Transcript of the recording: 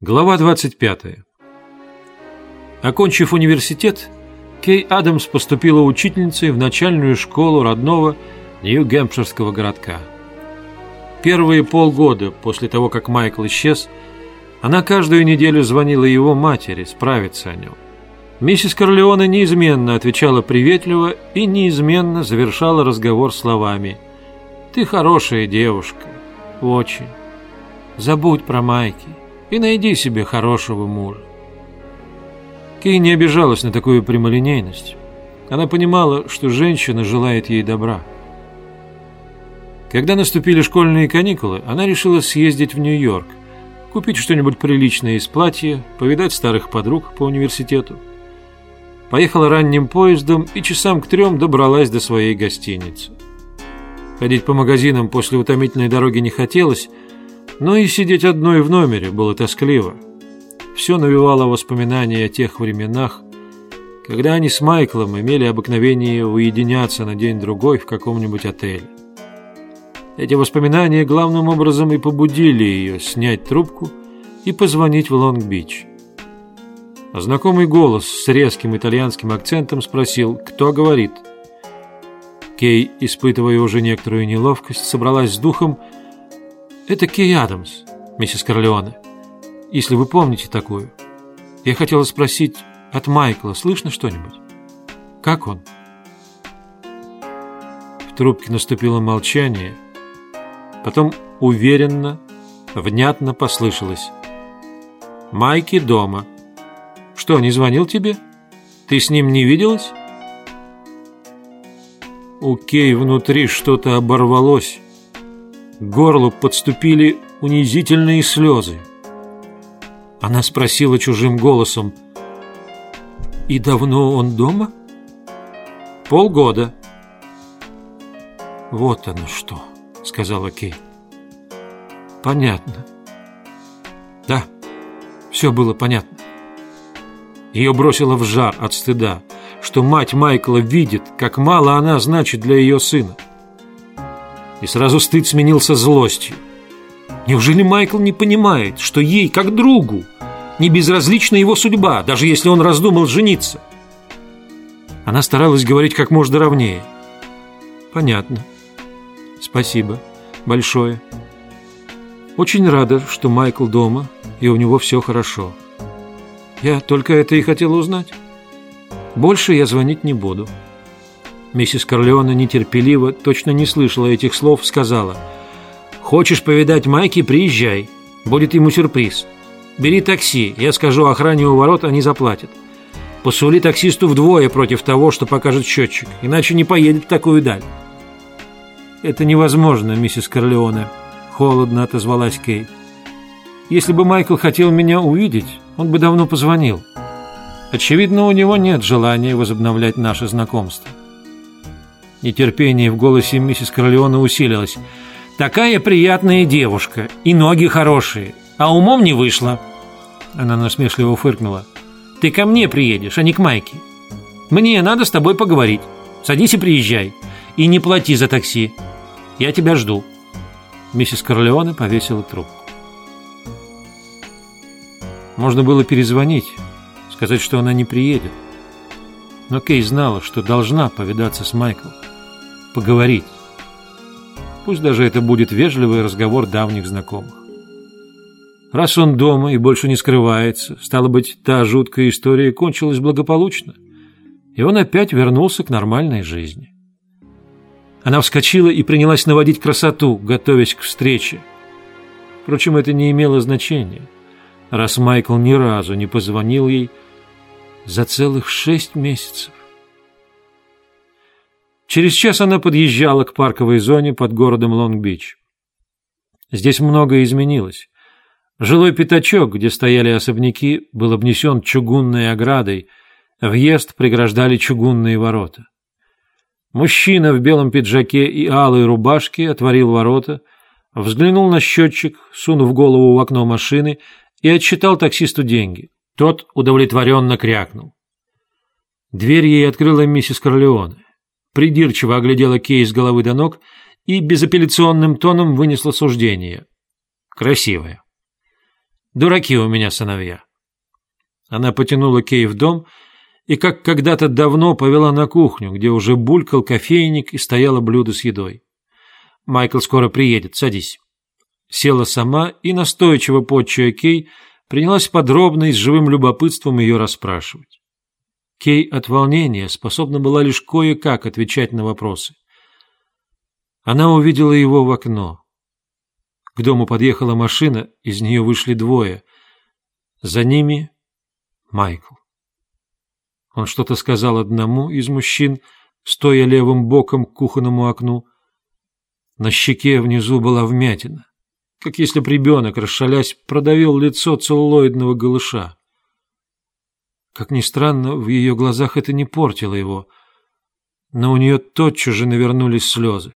Глава 25. Окончив университет, Кей Адамс поступила учительницей в начальную школу родного Нью-Гэмпширского городка. Первые полгода после того, как Майкл исчез, она каждую неделю звонила его матери справиться о нем. Миссис Корлеоне неизменно отвечала приветливо и неизменно завершала разговор словами «Ты хорошая девушка, очень. Забудь про Майки» и найди себе хорошего мужа. Кей не обижалась на такую прямолинейность. Она понимала, что женщина желает ей добра. Когда наступили школьные каникулы, она решила съездить в Нью-Йорк, купить что-нибудь приличное из платья, повидать старых подруг по университету. Поехала ранним поездом и часам к трем добралась до своей гостиницы. Ходить по магазинам после утомительной дороги не хотелось, но и сидеть одной в номере было тоскливо. Все навевало воспоминания о тех временах, когда они с Майклом имели обыкновение уединяться на день-другой в каком-нибудь отеле. Эти воспоминания главным образом и побудили ее снять трубку и позвонить в Лонг-Бич. Знакомый голос с резким итальянским акцентом спросил «Кто говорит?». Кей, испытывая уже некоторую неловкость, собралась с духом «Это Кей Адамс, миссис Корлеоне. Если вы помните такую. Я хотела спросить, от Майкла слышно что-нибудь? Как он?» В трубке наступило молчание. Потом уверенно, внятно послышалось. «Майки дома. Что, не звонил тебе? Ты с ним не виделась?» У Кей внутри что-то оборвалось. К горлу подступили унизительные слезы. Она спросила чужим голосом, «И давно он дома?» «Полгода». «Вот оно что», — сказала Кей. «Понятно». «Да, все было понятно». Ее бросило в жар от стыда, что мать Майкла видит, как мало она значит для ее сына и сразу стыд сменился злостью. Неужели Майкл не понимает, что ей, как другу, не безразлична его судьба, даже если он раздумал жениться? Она старалась говорить как можно ровнее. «Понятно. Спасибо. Большое. Очень рада, что Майкл дома, и у него все хорошо. Я только это и хотела узнать. Больше я звонить не буду». Миссис Корлеона нетерпеливо, точно не слышала этих слов, сказала «Хочешь повидать Майки, приезжай. Будет ему сюрприз. Бери такси, я скажу охране у ворот, они заплатят. Посули таксисту вдвое против того, что покажет счетчик, иначе не поедет в такую даль». «Это невозможно, миссис Корлеоне», — холодно отозвалась Кей. «Если бы Майкл хотел меня увидеть, он бы давно позвонил. Очевидно, у него нет желания возобновлять наше знакомство». Нетерпение в голосе миссис Корлеона усилилось. «Такая приятная девушка, и ноги хорошие, а умом не вышло». Она насмешливо фыркнула. «Ты ко мне приедешь, а не к Майке. Мне надо с тобой поговорить. Садись и приезжай. И не плати за такси. Я тебя жду». Миссис Корлеоне повесила трубку. Можно было перезвонить, сказать, что она не приедет. Но Кей знала, что должна повидаться с Майклом поговорить. Пусть даже это будет вежливый разговор давних знакомых. Раз он дома и больше не скрывается, стало быть, та жуткая история кончилась благополучно, и он опять вернулся к нормальной жизни. Она вскочила и принялась наводить красоту, готовясь к встрече. Впрочем, это не имело значения, раз Майкл ни разу не позвонил ей за целых шесть месяцев. Через час она подъезжала к парковой зоне под городом Лонг-Бич. Здесь многое изменилось. Жилой пятачок, где стояли особняки, был обнесен чугунной оградой, въезд преграждали чугунные ворота. Мужчина в белом пиджаке и алой рубашке отворил ворота, взглянул на счетчик, сунув голову в окно машины и отсчитал таксисту деньги. Тот удовлетворенно крякнул. Дверь ей открыла миссис Корлеоне придирчиво оглядела Кей с головы до ног и безапелляционным тоном вынесла суждение. Красивая. Дураки у меня сыновья. Она потянула Кей в дом и, как когда-то давно, повела на кухню, где уже булькал кофейник и стояло блюдо с едой. «Майкл скоро приедет, садись». Села сама и, настойчиво подчуя Кей, принялась подробно и с живым любопытством ее расспрашивать. Кей от волнения способна была лишь кое-как отвечать на вопросы. Она увидела его в окно. К дому подъехала машина, из нее вышли двое. За ними Майкл. Он что-то сказал одному из мужчин, стоя левым боком к кухонному окну. На щеке внизу была вмятина, как если б ребенок, расшалясь, продавил лицо целлулоидного голыша. Как ни странно, в ее глазах это не портило его, но у нее тотчас же навернулись слезы.